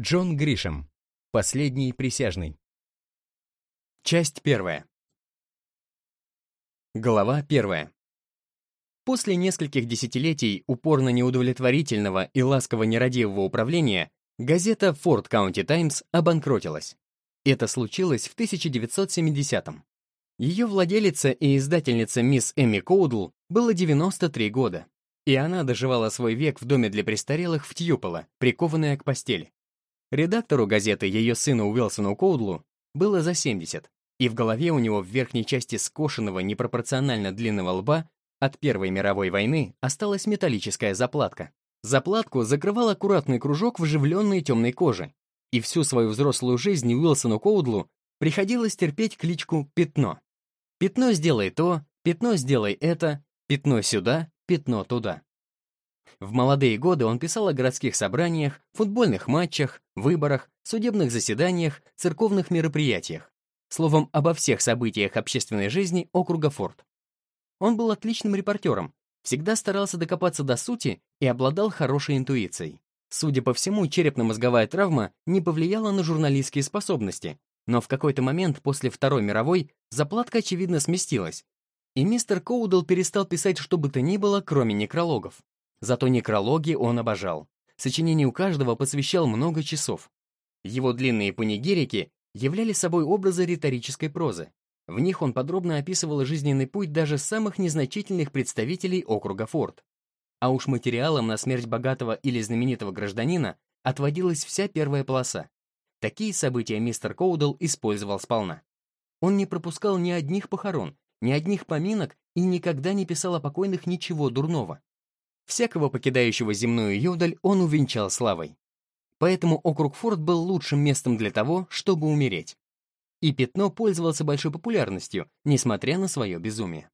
Джон Гришем. Последний присяжный. Часть первая. Глава первая. После нескольких десятилетий упорно неудовлетворительного и ласково нерадивого управления газета County Times обанкротилась. Это случилось в 1970-м. Ее владелица и издательница мисс Эми Коудл было 93 года, и она доживала свой век в доме для престарелых в Тьюполо, прикованная к постели. Редактору газеты, ее сыну Уилсону Коудлу, было за 70, и в голове у него в верхней части скошенного непропорционально длинного лба от Первой мировой войны осталась металлическая заплатка. Заплатку закрывал аккуратный кружок вживленной темной кожи, и всю свою взрослую жизнь Уилсону Коудлу приходилось терпеть кличку «Пятно». «Пятно сделай то», «Пятно сделай это», «Пятно сюда», «Пятно туда». В молодые годы он писал о городских собраниях, футбольных матчах, выборах, судебных заседаниях, церковных мероприятиях. Словом, обо всех событиях общественной жизни округа Форд. Он был отличным репортером, всегда старался докопаться до сути и обладал хорошей интуицией. Судя по всему, черепно-мозговая травма не повлияла на журналистские способности, но в какой-то момент после Второй мировой заплатка, очевидно, сместилась, и мистер Коудл перестал писать что бы то ни было, кроме некрологов. Зато некрологи он обожал. Сочинению каждого посвящал много часов. Его длинные панигерики являли собой образы риторической прозы. В них он подробно описывал жизненный путь даже самых незначительных представителей округа Форд. А уж материалом на смерть богатого или знаменитого гражданина отводилась вся первая полоса. Такие события мистер Коудл использовал сполна. Он не пропускал ни одних похорон, ни одних поминок и никогда не писал о покойных ничего дурного. Всякого покидающего земную юдаль он увенчал славой. Поэтому округ Форд был лучшим местом для того, чтобы умереть. И Пятно пользовался большой популярностью, несмотря на свое безумие.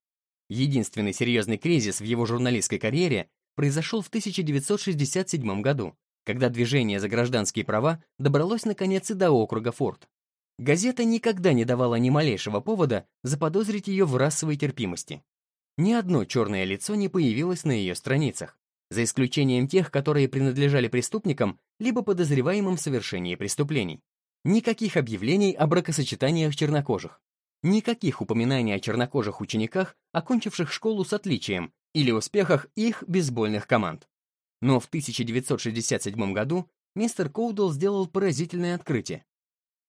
Единственный серьезный кризис в его журналистской карьере произошел в 1967 году, когда движение за гражданские права добралось наконец и до округа Форд. Газета никогда не давала ни малейшего повода заподозрить ее в расовой терпимости. Ни одно черное лицо не появилось на ее страницах, за исключением тех, которые принадлежали преступникам либо подозреваемым в совершении преступлений. Никаких объявлений о бракосочетаниях чернокожих. Никаких упоминаний о чернокожих учениках, окончивших школу с отличием, или успехах их бейсбольных команд. Но в 1967 году мистер Коудл сделал поразительное открытие.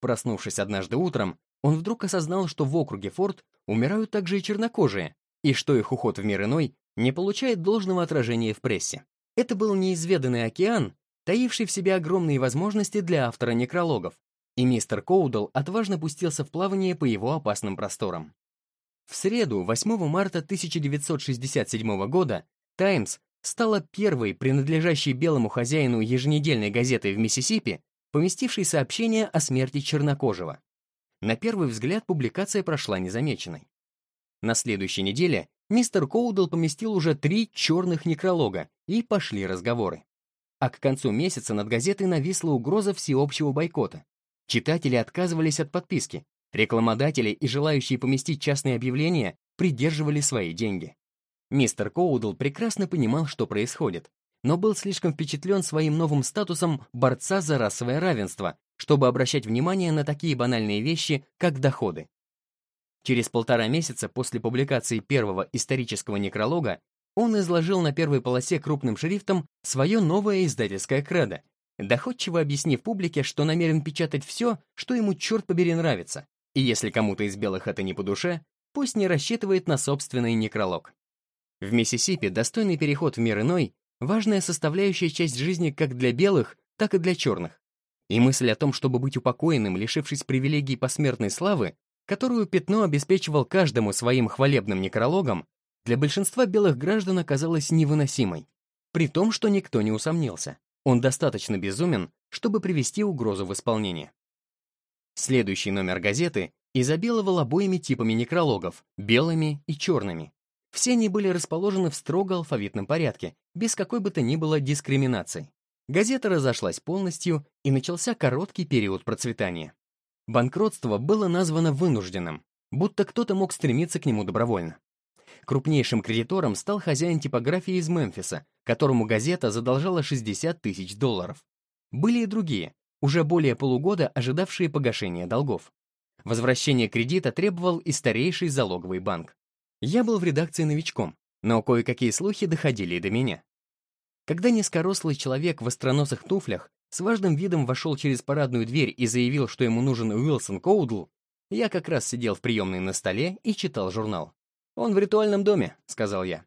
Проснувшись однажды утром, он вдруг осознал, что в округе Форд умирают также и чернокожие, и что их уход в мир иной не получает должного отражения в прессе. Это был неизведанный океан, таивший в себе огромные возможности для автора некрологов, и мистер Коудл отважно пустился в плавание по его опасным просторам. В среду, 8 марта 1967 года, «Таймс» стала первой принадлежащей белому хозяину еженедельной газетой в Миссисипи, поместившей сообщение о смерти чернокожего. На первый взгляд публикация прошла незамеченной. На следующей неделе мистер Коудл поместил уже три черных некролога, и пошли разговоры. А к концу месяца над газетой нависла угроза всеобщего бойкота. Читатели отказывались от подписки, рекламодатели и желающие поместить частные объявления придерживали свои деньги. Мистер Коудл прекрасно понимал, что происходит, но был слишком впечатлен своим новым статусом борца за расовое равенство, чтобы обращать внимание на такие банальные вещи, как доходы. Через полтора месяца после публикации первого исторического некролога он изложил на первой полосе крупным шрифтом свое новое издательское кредо, доходчиво объяснив публике, что намерен печатать все, что ему, черт побери, нравится, и если кому-то из белых это не по душе, пусть не рассчитывает на собственный некролог. В Миссисипи достойный переход в мир иной — важная составляющая часть жизни как для белых, так и для черных. И мысль о том, чтобы быть упокоенным, лишившись привилегий посмертной славы, которую Пятно обеспечивал каждому своим хвалебным некрологом, для большинства белых граждан оказалась невыносимой. При том, что никто не усомнился. Он достаточно безумен, чтобы привести угрозу в исполнение. Следующий номер газеты изобиловал обоими типами некрологов, белыми и черными. Все они были расположены в строго алфавитном порядке, без какой бы то ни было дискриминации. Газета разошлась полностью, и начался короткий период процветания. Банкротство было названо вынужденным, будто кто-то мог стремиться к нему добровольно. Крупнейшим кредитором стал хозяин типографии из Мемфиса, которому газета задолжала 60 тысяч долларов. Были и другие, уже более полугода ожидавшие погашения долгов. Возвращение кредита требовал и старейший залоговый банк. Я был в редакции новичком, но кое-какие слухи доходили до меня. Когда низкорослый человек в остроносых туфлях с важным видом вошел через парадную дверь и заявил, что ему нужен Уилсон Коудл, я как раз сидел в приемной на столе и читал журнал. «Он в ритуальном доме», — сказал я.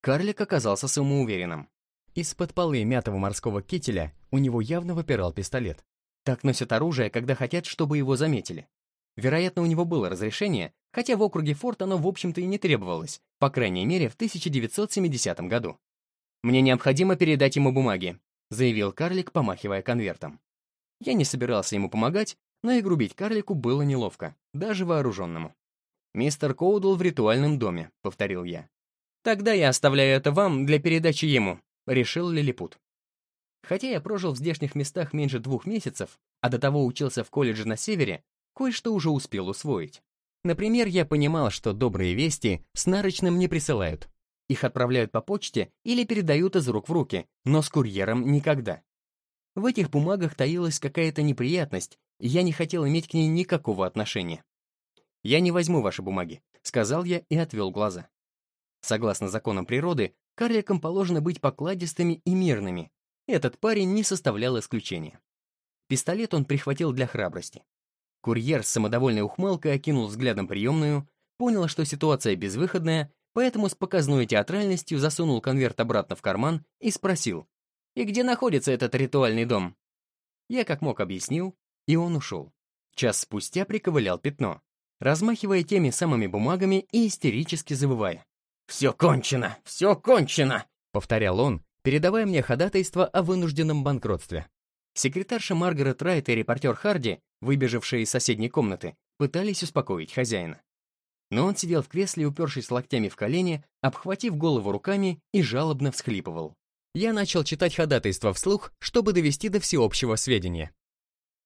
Карлик оказался самоуверенным. Из-под полы мятого морского кителя у него явно выпирал пистолет. Так носят оружие, когда хотят, чтобы его заметили. Вероятно, у него было разрешение, хотя в округе Форт оно, в общем-то, и не требовалось, по крайней мере, в 1970 году. «Мне необходимо передать ему бумаги», заявил карлик, помахивая конвертом. Я не собирался ему помогать, но и грубить карлику было неловко, даже вооруженному. «Мистер Коудл в ритуальном доме», — повторил я. «Тогда я оставляю это вам для передачи ему», — решил Лилипут. Хотя я прожил в здешних местах меньше двух месяцев, а до того учился в колледже на севере, кое-что уже успел усвоить. Например, я понимал, что добрые вести с нарочным не присылают, их отправляют по почте или передают из рук в руки, но с курьером никогда. В этих бумагах таилась какая-то неприятность, и я не хотел иметь к ней никакого отношения. «Я не возьму ваши бумаги», — сказал я и отвел глаза. Согласно законам природы, карликам положено быть покладистыми и мирными. Этот парень не составлял исключения. Пистолет он прихватил для храбрости. Курьер с самодовольной ухмылкой окинул взглядом приемную, понял, что ситуация безвыходная, поэтому с показной театральностью засунул конверт обратно в карман и спросил, «И где находится этот ритуальный дом?» Я как мог объяснил, и он ушел. Час спустя приковылял пятно, размахивая теми самыми бумагами и истерически завывая. «Все кончено! Все кончено!» — повторял он, передавая мне ходатайство о вынужденном банкротстве. Секретарша Маргарет Райт и репортер Харди, выбежавшие из соседней комнаты, пытались успокоить хозяина но он сидел в кресле, упершись локтями в колени, обхватив голову руками и жалобно всхлипывал. Я начал читать ходатайство вслух, чтобы довести до всеобщего сведения.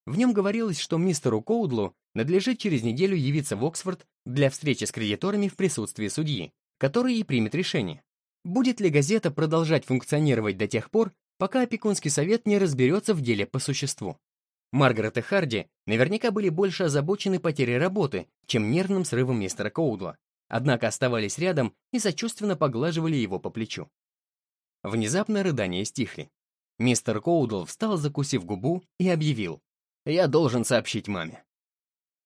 В нем говорилось, что мистеру Коудлу надлежит через неделю явиться в Оксфорд для встречи с кредиторами в присутствии судьи, который и примет решение. Будет ли газета продолжать функционировать до тех пор, пока опекунский совет не разберется в деле по существу? Маргарет и Харди наверняка были больше озабочены потерей работы, чем нервным срывом мистера Коудла, однако оставались рядом и сочувственно поглаживали его по плечу. Внезапно рыдания стихли. Мистер Коудл встал, закусив губу, и объявил. «Я должен сообщить маме».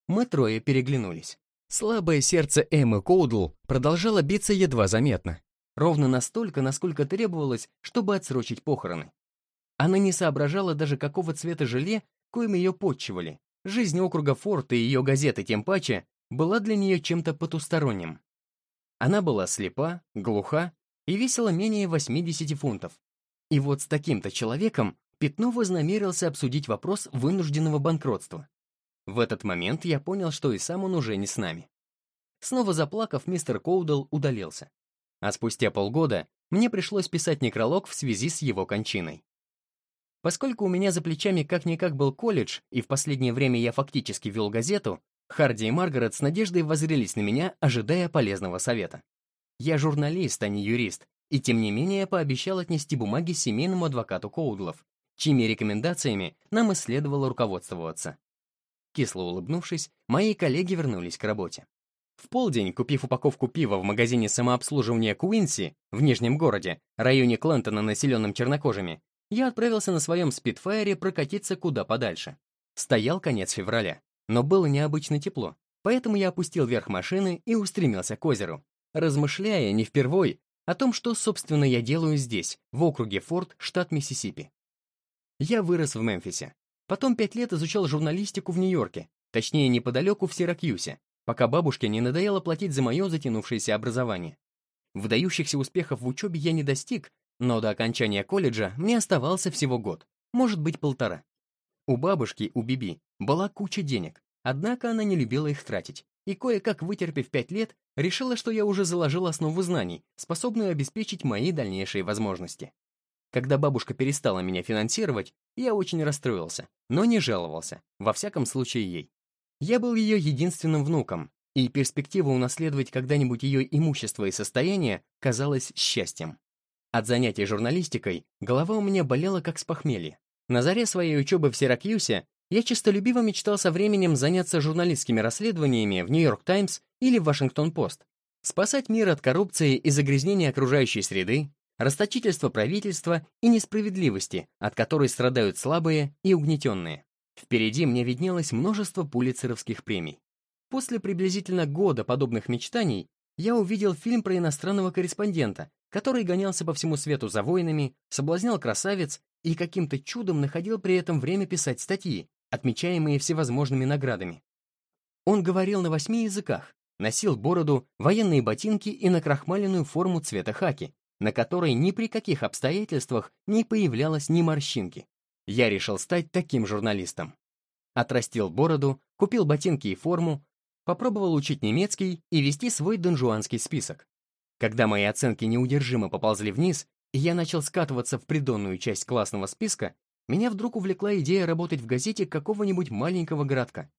Мы трое переглянулись. Слабое сердце Эммы Коудл продолжало биться едва заметно. Ровно настолько, насколько требовалось, чтобы отсрочить похороны. Она не соображала даже, какого цвета желе коим ее потчевали. Жизнь округа Форд и ее газеты тем паче была для нее чем-то потусторонним. Она была слепа, глуха и весила менее 80 фунтов. И вот с таким-то человеком Пятно вознамерился обсудить вопрос вынужденного банкротства. В этот момент я понял, что и сам он уже не с нами. Снова заплакав, мистер Коудл удалился. А спустя полгода мне пришлось писать некролог в связи с его кончиной. Поскольку у меня за плечами как-никак был колледж, и в последнее время я фактически вел газету, Харди и Маргарет с надеждой воззрелись на меня, ожидая полезного совета. Я журналист, а не юрист, и тем не менее пообещал отнести бумаги семейному адвокату Коудлов, чьими рекомендациями нам и следовало руководствоваться. Кисло улыбнувшись, мои коллеги вернулись к работе. В полдень, купив упаковку пива в магазине самообслуживания Куинси в Нижнем городе, районе Клентона, населенном чернокожими, я отправился на своем спидфайре прокатиться куда подальше. Стоял конец февраля, но было необычно тепло, поэтому я опустил верх машины и устремился к озеру, размышляя не впервой о том, что, собственно, я делаю здесь, в округе Форт, штат Миссисипи. Я вырос в Мемфисе. Потом пять лет изучал журналистику в Нью-Йорке, точнее, неподалеку в Сиракьюсе, пока бабушке не надоело платить за мое затянувшееся образование. Выдающихся успехов в учебе я не достиг, но до окончания колледжа мне оставался всего год, может быть полтора. У бабушки, у Биби, была куча денег, однако она не любила их тратить, и кое-как вытерпев пять лет, решила, что я уже заложил основу знаний, способную обеспечить мои дальнейшие возможности. Когда бабушка перестала меня финансировать, я очень расстроился, но не жаловался, во всяком случае ей. Я был ее единственным внуком, и перспектива унаследовать когда-нибудь ее имущество и состояние казалась счастьем. От занятий журналистикой голова у меня болела как с похмелья. На заре своей учебы в Сиракьюсе я честолюбиво мечтал со временем заняться журналистскими расследованиями в «Нью-Йорк Таймс» или в «Вашингтон-Пост», спасать мир от коррупции и загрязнения окружающей среды, расточительства правительства и несправедливости, от которой страдают слабые и угнетенные. Впереди мне виднелось множество пулицеровских премий. После приблизительно года подобных мечтаний я увидел фильм про иностранного корреспондента, который гонялся по всему свету за войнами, соблазнял красавиц и каким-то чудом находил при этом время писать статьи, отмечаемые всевозможными наградами. Он говорил на восьми языках, носил бороду, военные ботинки и накрахмаленную форму цвета хаки, на которой ни при каких обстоятельствах не появлялось ни морщинки. Я решил стать таким журналистом. Отрастил бороду, купил ботинки и форму, попробовал учить немецкий и вести свой донжуанский список. Когда мои оценки неудержимо поползли вниз, и я начал скатываться в придонную часть классного списка, меня вдруг увлекла идея работать в газете какого-нибудь маленького городка.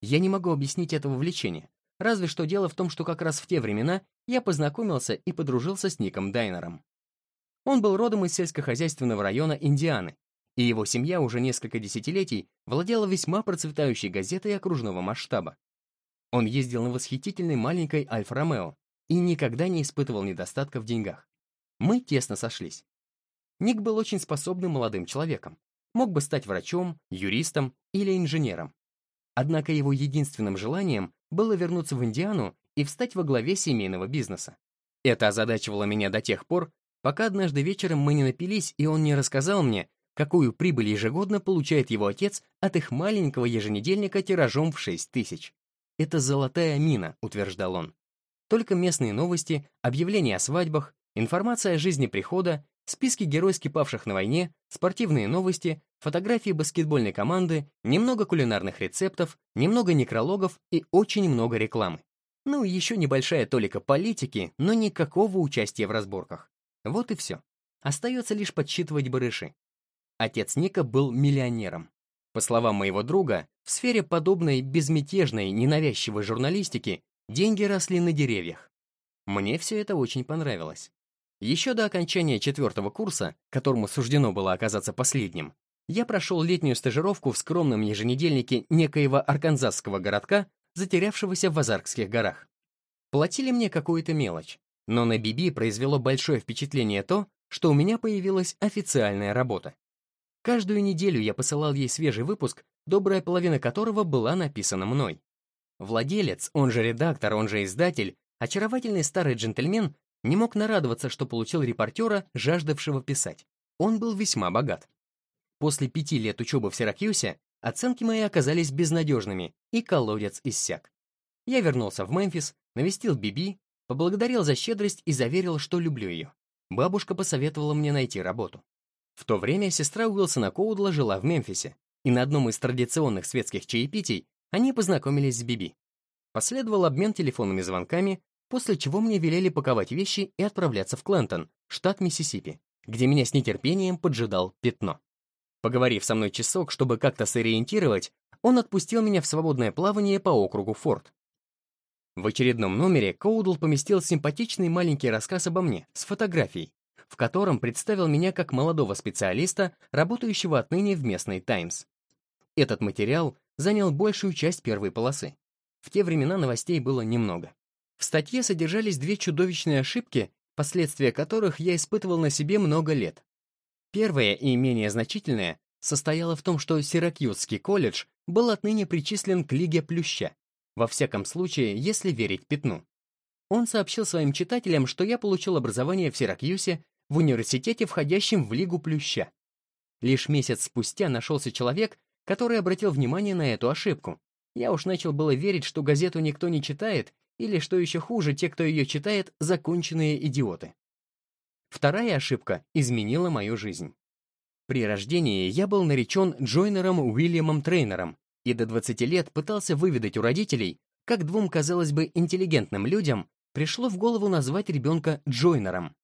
Я не могу объяснить этого влечения, разве что дело в том, что как раз в те времена я познакомился и подружился с Ником Дайнером. Он был родом из сельскохозяйственного района Индианы, и его семья уже несколько десятилетий владела весьма процветающей газетой окружного масштаба. Он ездил на восхитительной маленькой Альфа-Ромео и никогда не испытывал недостатка в деньгах. Мы тесно сошлись. Ник был очень способным молодым человеком. Мог бы стать врачом, юристом или инженером. Однако его единственным желанием было вернуться в Индиану и встать во главе семейного бизнеса. Это озадачивало меня до тех пор, пока однажды вечером мы не напились, и он не рассказал мне, какую прибыль ежегодно получает его отец от их маленького еженедельника тиражом в 6 тысяч. Это золотая мина, утверждал он. Только местные новости, объявления о свадьбах, информация о жизни прихода, списки геройски павших на войне, спортивные новости, фотографии баскетбольной команды, немного кулинарных рецептов, немного некрологов и очень много рекламы. Ну и еще небольшая толика политики, но никакого участия в разборках. Вот и все. Остается лишь подсчитывать барыши. Отец Ника был миллионером. По словам моего друга, в сфере подобной безмятежной, ненавязчивой журналистики деньги росли на деревьях. Мне все это очень понравилось. Еще до окончания четвертого курса, которому суждено было оказаться последним, я прошел летнюю стажировку в скромном еженедельнике некоего арканзасского городка, затерявшегося в Азаркских горах. Платили мне какую-то мелочь, но на Биби произвело большое впечатление то, что у меня появилась официальная работа. Каждую неделю я посылал ей свежий выпуск, добрая половина которого была написана мной. Владелец, он же редактор, он же издатель, очаровательный старый джентльмен, не мог нарадоваться, что получил репортера, жаждавшего писать. Он был весьма богат. После пяти лет учебы в Сиракьюсе оценки мои оказались безнадежными, и колодец иссяк. Я вернулся в Мемфис, навестил Биби, поблагодарил за щедрость и заверил, что люблю ее. Бабушка посоветовала мне найти работу. В то время сестра Уилсона Коудла жила в Мемфисе, и на одном из традиционных светских чаепитий они познакомились с Биби. Последовал обмен телефонными звонками, после чего мне велели паковать вещи и отправляться в Клентон, штат Миссисипи, где меня с нетерпением поджидал пятно. Поговорив со мной часок, чтобы как-то сориентировать, он отпустил меня в свободное плавание по округу Форт. В очередном номере Коудл поместил симпатичный маленький рассказ обо мне с фотографией, в котором представил меня как молодого специалиста, работающего отныне в местной «Таймс». Этот материал занял большую часть первой полосы. В те времена новостей было немного. В статье содержались две чудовищные ошибки, последствия которых я испытывал на себе много лет. Первая и менее значительная состояла в том, что Сиракьюзский колледж был отныне причислен к Лиге Плюща, во всяком случае, если верить Пятну. Он сообщил своим читателям, что я получил образование в Сиракьюсе в университете, входящем в Лигу Плюща. Лишь месяц спустя нашелся человек, который обратил внимание на эту ошибку. Я уж начал было верить, что газету никто не читает, или, что еще хуже, те, кто ее читает, законченные идиоты. Вторая ошибка изменила мою жизнь. При рождении я был наречен Джойнером Уильямом Трейнером и до 20 лет пытался выведать у родителей, как двум, казалось бы, интеллигентным людям пришло в голову назвать ребенка Джойнером.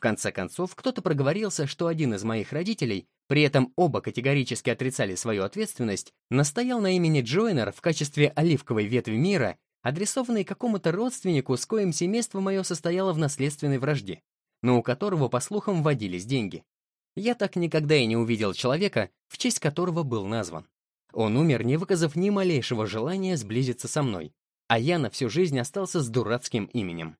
В конце концов, кто-то проговорился, что один из моих родителей, при этом оба категорически отрицали свою ответственность, настоял на имени Джойнер в качестве оливковой ветви мира, адресованной какому-то родственнику, с коим семейство мое состояло в наследственной вражде, но у которого, по слухам, водились деньги. Я так никогда и не увидел человека, в честь которого был назван. Он умер, не выказав ни малейшего желания сблизиться со мной, а я на всю жизнь остался с дурацким именем.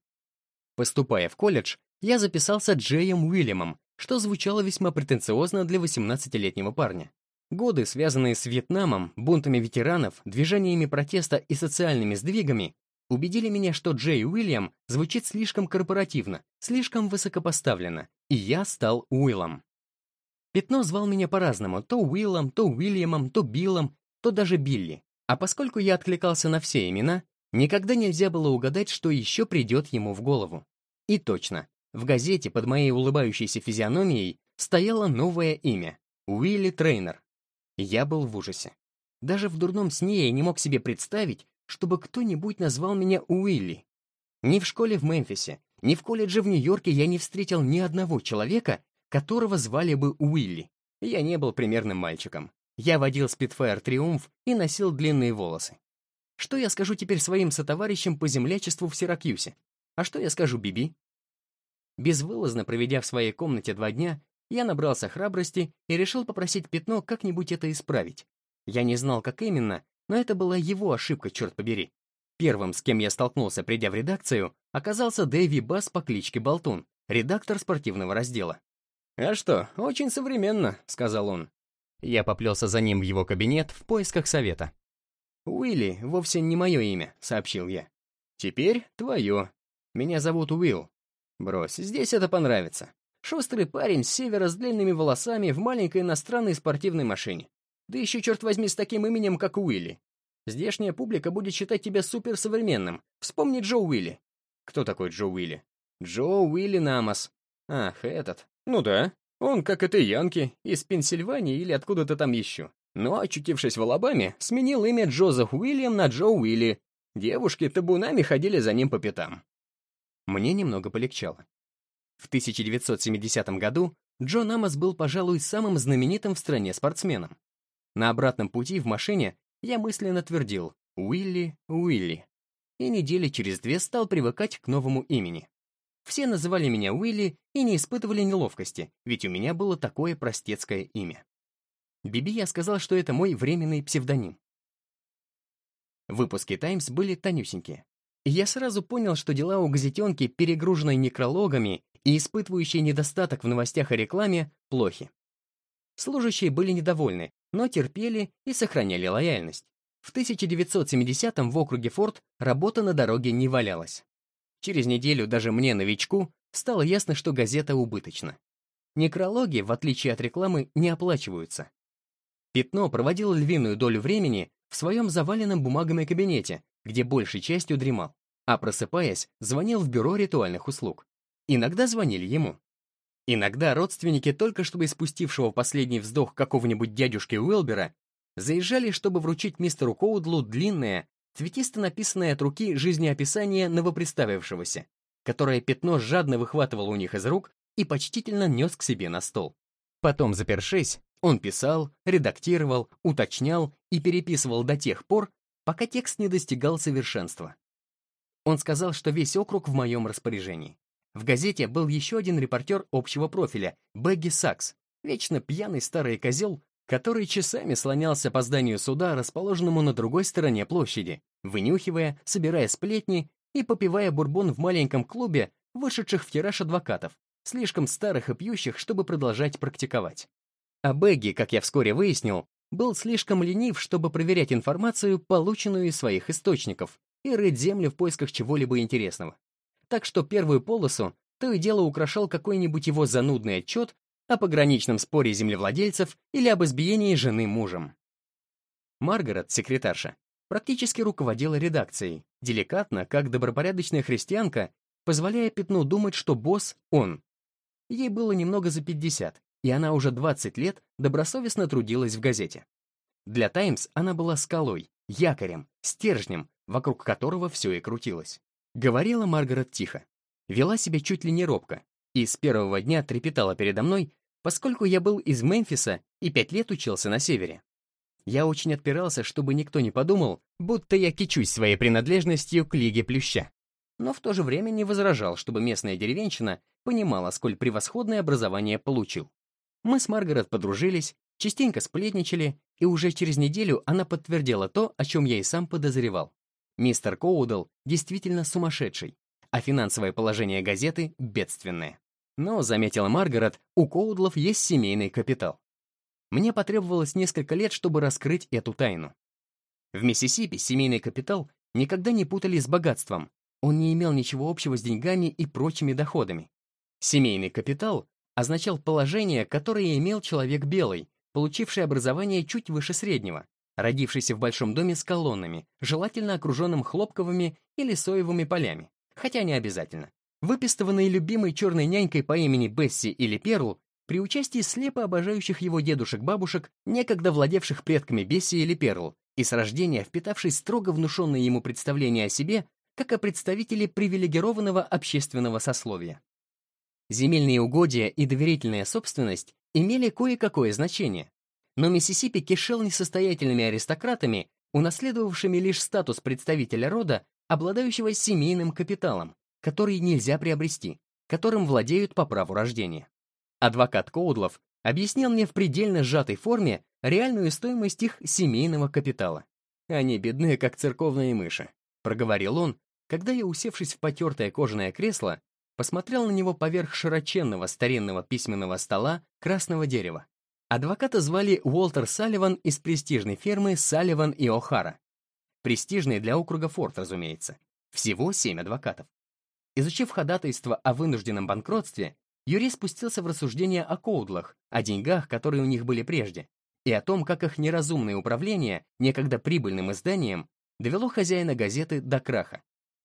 Поступая в колледж, я записался Джеем Уильямом, что звучало весьма претенциозно для 18-летнего парня. Годы, связанные с Вьетнамом, бунтами ветеранов, движениями протеста и социальными сдвигами, убедили меня, что Джей Уильям звучит слишком корпоративно, слишком высокопоставленно, и я стал Уиллом. Пятно звал меня по-разному, то Уиллом, то Уильямом, то Биллом, то даже Билли. А поскольку я откликался на все имена, никогда нельзя было угадать, что еще придет ему в голову. И точно, в газете под моей улыбающейся физиономией стояло новое имя — Уилли Трейнер. Я был в ужасе. Даже в дурном сне я не мог себе представить, чтобы кто-нибудь назвал меня Уилли. Ни в школе в Мемфисе, ни в колледже в Нью-Йорке я не встретил ни одного человека, которого звали бы Уилли. Я не был примерным мальчиком. Я водил Спитфайр Триумф и носил длинные волосы. Что я скажу теперь своим сотоварищам по землячеству в Сиракьюсе? А что я скажу Биби? Безвылазно проведя в своей комнате два дня, я набрался храбрости и решил попросить Пятно как-нибудь это исправить. Я не знал, как именно, но это была его ошибка, черт побери. Первым, с кем я столкнулся, придя в редакцию, оказался Дэви Бас по кличке Болтун, редактор спортивного раздела. «А что, очень современно», — сказал он. Я поплелся за ним в его кабинет в поисках совета. «Уилли вовсе не мое имя», — сообщил я. «Теперь твое. Меня зовут Уилл. Брось, здесь это понравится. Шустрый парень с севера с длинными волосами в маленькой иностранной спортивной машине. Да еще, черт возьми, с таким именем, как Уилли. Здешняя публика будет считать тебя суперсовременным. Вспомни Джо Уилли. Кто такой Джо Уилли? Джо Уилли Намас. Ах, этот. Ну да, он, как это Янки, из Пенсильвании или откуда-то там еще. Но, очутившись в Алабаме, сменил имя Джозеф Уильям на Джо Уилли. Девушки табунами ходили за ним по пятам. Мне немного полегчало. В 1970 году Джо Намас был, пожалуй, самым знаменитым в стране спортсменом. На обратном пути в машине я мысленно твердил «Уилли, Уилли». И недели через две стал привыкать к новому имени. Все называли меня Уилли и не испытывали неловкости, ведь у меня было такое простецкое имя. Биби я сказал, что это мой временный псевдоним. Выпуски «Таймс» были тонюсенькие. Я сразу понял, что дела у газетенки, перегруженной некрологами и испытывающей недостаток в новостях и рекламе, плохи. Служащие были недовольны, но терпели и сохраняли лояльность. В 1970-м в округе Форд работа на дороге не валялась. Через неделю даже мне, новичку, стало ясно, что газета убыточна. Некрологи, в отличие от рекламы, не оплачиваются. Пятно проводило львиную долю времени в своем заваленном бумагами кабинете, где большей частью дремал, а просыпаясь, звонил в бюро ритуальных услуг. Иногда звонили ему. Иногда родственники только что испустившего последний вздох какого-нибудь дядюшки Уэлбера заезжали, чтобы вручить мистеру Коудлу длинное, цветисто написанное от руки жизнеописание новопредставившегося, которое пятно жадно выхватывал у них из рук и почтительно нес к себе на стол. Потом, запершись, он писал, редактировал, уточнял и переписывал до тех пор, пока текст не достигал совершенства. Он сказал, что весь округ в моем распоряжении. В газете был еще один репортер общего профиля, Бэгги Сакс, вечно пьяный старый козел, который часами слонялся по зданию суда, расположенному на другой стороне площади, вынюхивая, собирая сплетни и попивая бурбон в маленьком клубе, вышедших в тираж адвокатов, слишком старых и пьющих, чтобы продолжать практиковать. А Бэгги, как я вскоре выяснил, был слишком ленив, чтобы проверять информацию, полученную из своих источников, и рыть землю в поисках чего-либо интересного так что первую полосу то и дело украшал какой-нибудь его занудный отчет о пограничном споре землевладельцев или об избиении жены мужем. Маргарет, секретарша, практически руководила редакцией, деликатно, как добропорядочная христианка, позволяя Пятну думать, что босс — он. Ей было немного за 50, и она уже 20 лет добросовестно трудилась в газете. Для «Таймс» она была скалой, якорем, стержнем, вокруг которого все и крутилось. Говорила Маргарет тихо. Вела себя чуть ли не робко. И с первого дня трепетала передо мной, поскольку я был из Мемфиса и пять лет учился на севере. Я очень отпирался, чтобы никто не подумал, будто я кичусь своей принадлежностью к Лиге Плюща. Но в то же время не возражал, чтобы местная деревенщина понимала, сколь превосходное образование получил. Мы с Маргарет подружились, частенько сплетничали, и уже через неделю она подтвердила то, о чем я и сам подозревал. Мистер Коудл действительно сумасшедший, а финансовое положение газеты бедственное. Но, заметила Маргарет, у Коудлов есть семейный капитал. Мне потребовалось несколько лет, чтобы раскрыть эту тайну. В Миссисипи семейный капитал никогда не путали с богатством. Он не имел ничего общего с деньгами и прочими доходами. Семейный капитал означал положение, которое имел человек белый, получивший образование чуть выше среднего, родившийся в большом доме с колоннами, желательно окруженным хлопковыми или соевыми полями, хотя не обязательно. Выпистыванный любимой черной нянькой по имени Бесси или Перл, при участии слепо обожающих его дедушек-бабушек, некогда владевших предками Бесси или Перл, и с рождения впитавший строго внушенные ему представления о себе, как о представителе привилегированного общественного сословия. Земельные угодья и доверительная собственность имели кое-какое значение, но Миссисипи кишел несостоятельными аристократами, унаследовавшими лишь статус представителя рода, обладающего семейным капиталом, который нельзя приобрести, которым владеют по праву рождения. Адвокат Коудлов объяснил мне в предельно сжатой форме реальную стоимость их семейного капитала. Они бедны, как церковные мыши, проговорил он, когда я, усевшись в потертое кожаное кресло, посмотрел на него поверх широченного старинного письменного стола красного дерева. Адвоката звали Уолтер Салливан из престижной фермы Салливан и О'Хара. Престижный для округа Форт, разумеется. Всего семь адвокатов. Изучив ходатайство о вынужденном банкротстве, юрист спустился в рассуждения о коудлах, о деньгах, которые у них были прежде, и о том, как их неразумное управление, некогда прибыльным изданием, довело хозяина газеты до краха.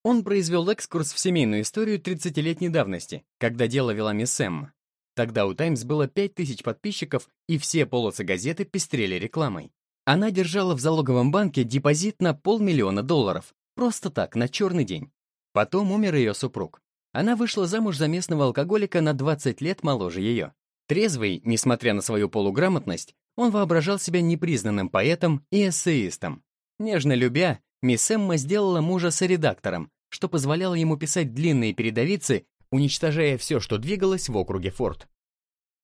Он произвел экскурс в семейную историю 30-летней давности, когда дело вела мисс Эмма. Тогда у «Таймс» было 5000 подписчиков, и все полосы газеты пестрели рекламой. Она держала в залоговом банке депозит на полмиллиона долларов, просто так, на черный день. Потом умер ее супруг. Она вышла замуж за местного алкоголика на 20 лет моложе ее. Трезвый, несмотря на свою полуграмотность, он воображал себя непризнанным поэтом и эссеистом. Нежно любя, мисс Эмма сделала мужа соредактором, что позволяло ему писать длинные передовицы, уничтожая все, что двигалось в округе Форт.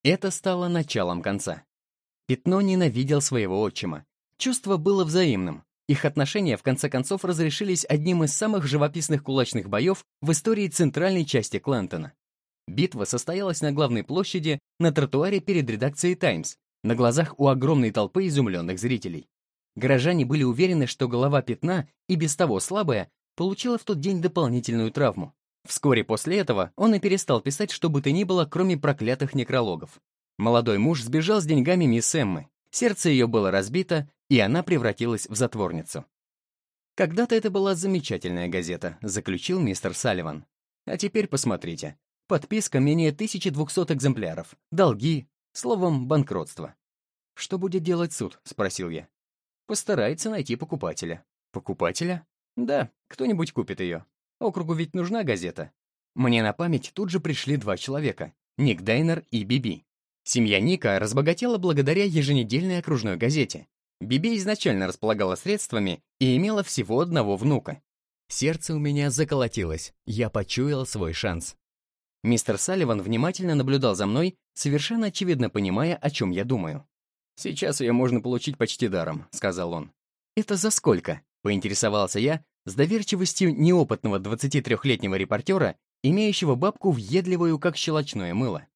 Это стало началом конца. Пятно ненавидел своего отчима. Чувство было взаимным. Их отношения в конце концов разрешились одним из самых живописных кулачных боев в истории центральной части Клентона. Битва состоялась на главной площади, на тротуаре перед редакцией «Таймс», на глазах у огромной толпы изумленных зрителей. Горожане были уверены, что голова пятна, и без того слабая, получила в тот день дополнительную травму. Вскоре после этого он и перестал писать что бы то ни было, кроме проклятых некрологов. Молодой муж сбежал с деньгами мисс Эммы. Сердце ее было разбито, и она превратилась в затворницу. «Когда-то это была замечательная газета», — заключил мистер Салливан. «А теперь посмотрите. Подписка менее 1200 экземпляров, долги, словом, банкротство». «Что будет делать суд?» — спросил я. «Постарается найти покупателя». «Покупателя?» «Да, кто-нибудь купит ее. Округу ведь нужна газета». Мне на память тут же пришли два человека — Ник Дайнер и Биби. Семья Ника разбогатела благодаря еженедельной окружной газете, Биби изначально располагала средствами и имела всего одного внука. Сердце у меня заколотилось, я почуял свой шанс. Мистер Салливан внимательно наблюдал за мной, совершенно очевидно понимая, о чем я думаю. «Сейчас ее можно получить почти даром», — сказал он. «Это за сколько?» — поинтересовался я, с доверчивостью неопытного 23-летнего репортера, имеющего бабку въедливую, как щелочное мыло.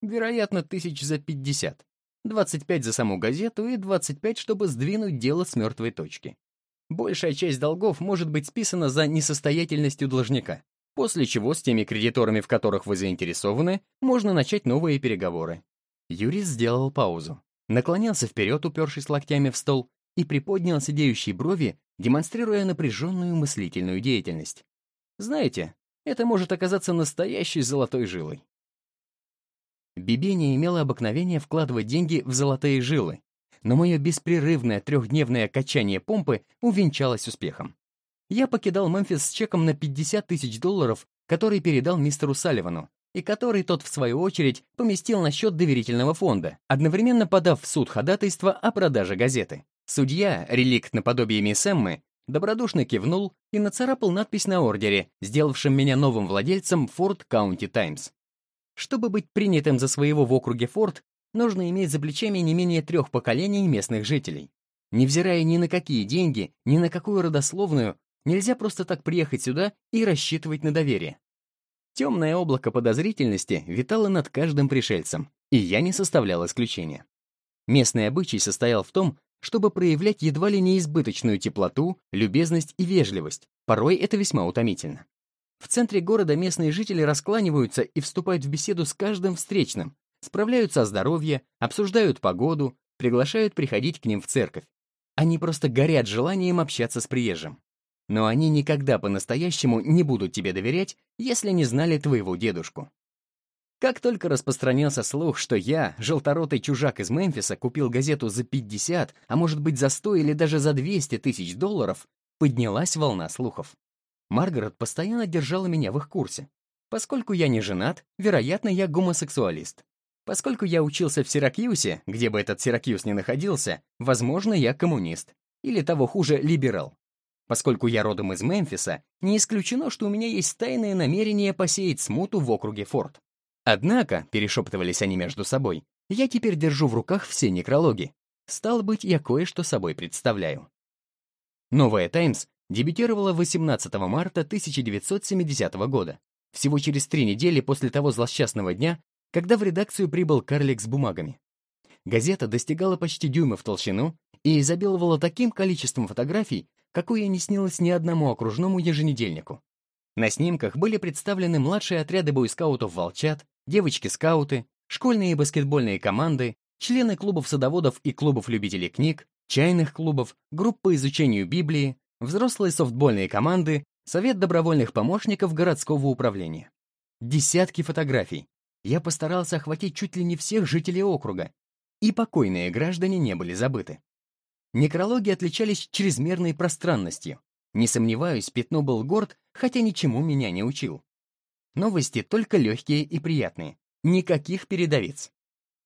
«Вероятно, тысяч за пятьдесят», 25 за саму газету и 25, чтобы сдвинуть дело с мертвой точки. Большая часть долгов может быть списана за несостоятельностью должника, после чего с теми кредиторами, в которых вы заинтересованы, можно начать новые переговоры. Юрист сделал паузу, наклонился вперед, упершись локтями в стол, и приподнял сидеющие брови, демонстрируя напряженную мыслительную деятельность. Знаете, это может оказаться настоящей золотой жилой. Биби не имела обыкновения вкладывать деньги в золотые жилы, но мое беспрерывное трехдневное качание помпы увенчалось успехом. Я покидал Мемфис с чеком на 50 тысяч долларов, который передал мистеру Салливану, и который тот, в свою очередь, поместил на счет доверительного фонда, одновременно подав в суд ходатайство о продаже газеты. Судья, реликт наподобие мисс Эммы, добродушно кивнул и нацарапал надпись на ордере, сделавшем меня новым владельцем Ford County Times. Чтобы быть принятым за своего в округе Форд, нужно иметь за плечами не менее трех поколений местных жителей. Невзирая ни на какие деньги, ни на какую родословную, нельзя просто так приехать сюда и рассчитывать на доверие. Темное облако подозрительности витало над каждым пришельцем, и я не составлял исключения. Местный обычай состоял в том, чтобы проявлять едва ли не избыточную теплоту, любезность и вежливость. Порой это весьма утомительно. В центре города местные жители раскланиваются и вступают в беседу с каждым встречным, справляются о здоровье, обсуждают погоду, приглашают приходить к ним в церковь. Они просто горят желанием общаться с приезжим. Но они никогда по-настоящему не будут тебе доверять, если не знали твоего дедушку. Как только распространился слух, что я, желторотый чужак из Мемфиса, купил газету за 50, а может быть за 100 или даже за 200 тысяч долларов, поднялась волна слухов. Маргарет постоянно держала меня в их курсе. Поскольку я не женат, вероятно, я гомосексуалист. Поскольку я учился в Сиракьюсе, где бы этот Сиракьюс ни находился, возможно, я коммунист. Или того хуже, либерал. Поскольку я родом из Мемфиса, не исключено, что у меня есть тайное намерение посеять смуту в округе Форт. Однако, перешептывались они между собой, я теперь держу в руках все некрологи. Стало быть, я кое-что собой представляю. Новая «Таймс» дебютировала 18 марта 1970 года, всего через три недели после того злосчастного дня, когда в редакцию прибыл карлик с бумагами. Газета достигала почти дюйма в толщину и изобиловала таким количеством фотографий, какое не снилось ни одному окружному еженедельнику. На снимках были представлены младшие отряды бойскаутов «Волчат», девочки-скауты, школьные и баскетбольные команды, члены клубов садоводов и клубов любителей книг, чайных клубов, групп по изучению Библии, взрослые софтбольные команды, совет добровольных помощников городского управления. Десятки фотографий. Я постарался охватить чуть ли не всех жителей округа, и покойные граждане не были забыты. Некрологи отличались чрезмерной пространностью. Не сомневаюсь, Пятно был горд, хотя ничему меня не учил. Новости только легкие и приятные. Никаких передовиц.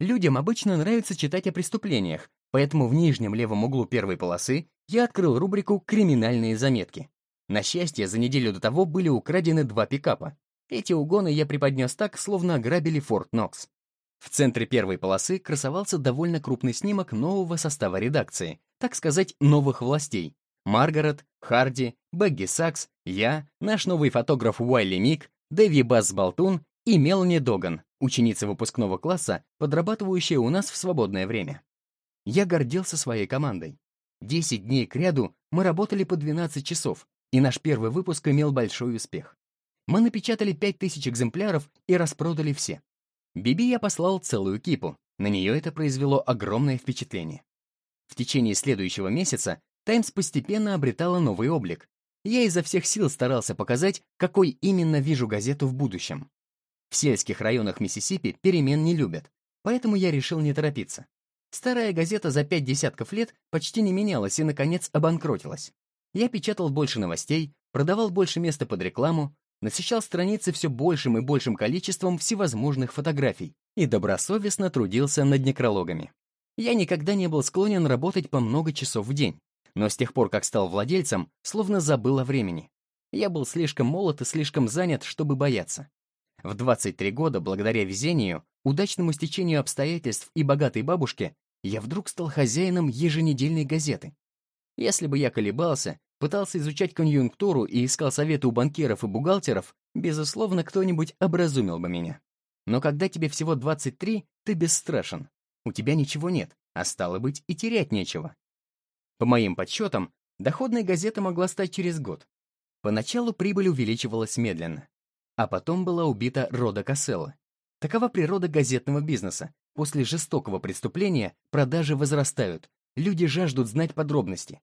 Людям обычно нравится читать о преступлениях, поэтому в нижнем левом углу первой полосы я открыл рубрику «Криминальные заметки». На счастье, за неделю до того были украдены два пикапа. Эти угоны я преподнес так, словно ограбили Форт Нокс. В центре первой полосы красовался довольно крупный снимок нового состава редакции, так сказать, новых властей. Маргарет, Харди, Бэгги Сакс, я, наш новый фотограф Уайли Мик, Дэви Басс Болтун и Мелани Доган, ученица выпускного класса, подрабатывающая у нас в свободное время. Я гордился своей командой. Десять дней кряду мы работали по 12 часов, и наш первый выпуск имел большой успех. Мы напечатали 5000 экземпляров и распродали все. Биби я послал целую кипу, на нее это произвело огромное впечатление. В течение следующего месяца «Таймс» постепенно обретала новый облик, я изо всех сил старался показать, какой именно вижу газету в будущем. В сельских районах Миссисипи перемен не любят, поэтому я решил не торопиться. Старая газета за пять десятков лет почти не менялась и, наконец, обанкротилась. Я печатал больше новостей, продавал больше места под рекламу, насыщал страницы все большим и большим количеством всевозможных фотографий и добросовестно трудился над некрологами. Я никогда не был склонен работать по много часов в день но с тех пор, как стал владельцем, словно забыл о времени. Я был слишком молод и слишком занят, чтобы бояться. В 23 года, благодаря везению, удачному стечению обстоятельств и богатой бабушке, я вдруг стал хозяином еженедельной газеты. Если бы я колебался, пытался изучать конъюнктуру и искал советы у банкиров и бухгалтеров, безусловно, кто-нибудь образумил бы меня. Но когда тебе всего 23, ты бесстрашен. У тебя ничего нет, а стало быть, и терять нечего. По моим подсчетам, доходная газета могла стать через год. Поначалу прибыль увеличивалась медленно. А потом была убита Рода Касселла. Такова природа газетного бизнеса. После жестокого преступления продажи возрастают, люди жаждут знать подробности.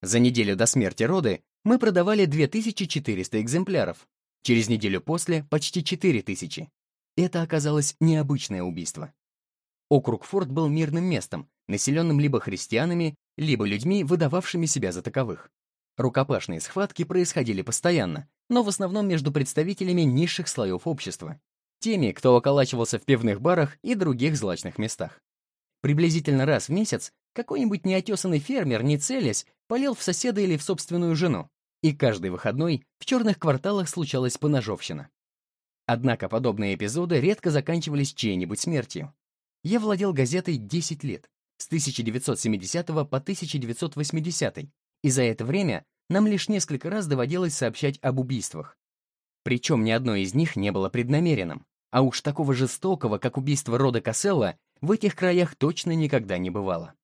За неделю до смерти Роды мы продавали 2400 экземпляров. Через неделю после — почти 4000. Это оказалось необычное убийство. Округ Форт был мирным местом, населенным либо христианами, либо людьми, выдававшими себя за таковых. Рукопашные схватки происходили постоянно, но в основном между представителями низших слоев общества, теми, кто околачивался в пивных барах и других злачных местах. Приблизительно раз в месяц какой-нибудь неотесанный фермер, не целясь, полил в соседа или в собственную жену, и каждый выходной в черных кварталах случалась поножовщина. Однако подобные эпизоды редко заканчивались чьей-нибудь смертью. Я владел газетой 10 лет, с 1970 по 1980, и за это время нам лишь несколько раз доводилось сообщать об убийствах. Причем ни одно из них не было преднамеренным. А уж такого жестокого, как убийство рода Касселла, в этих краях точно никогда не бывало.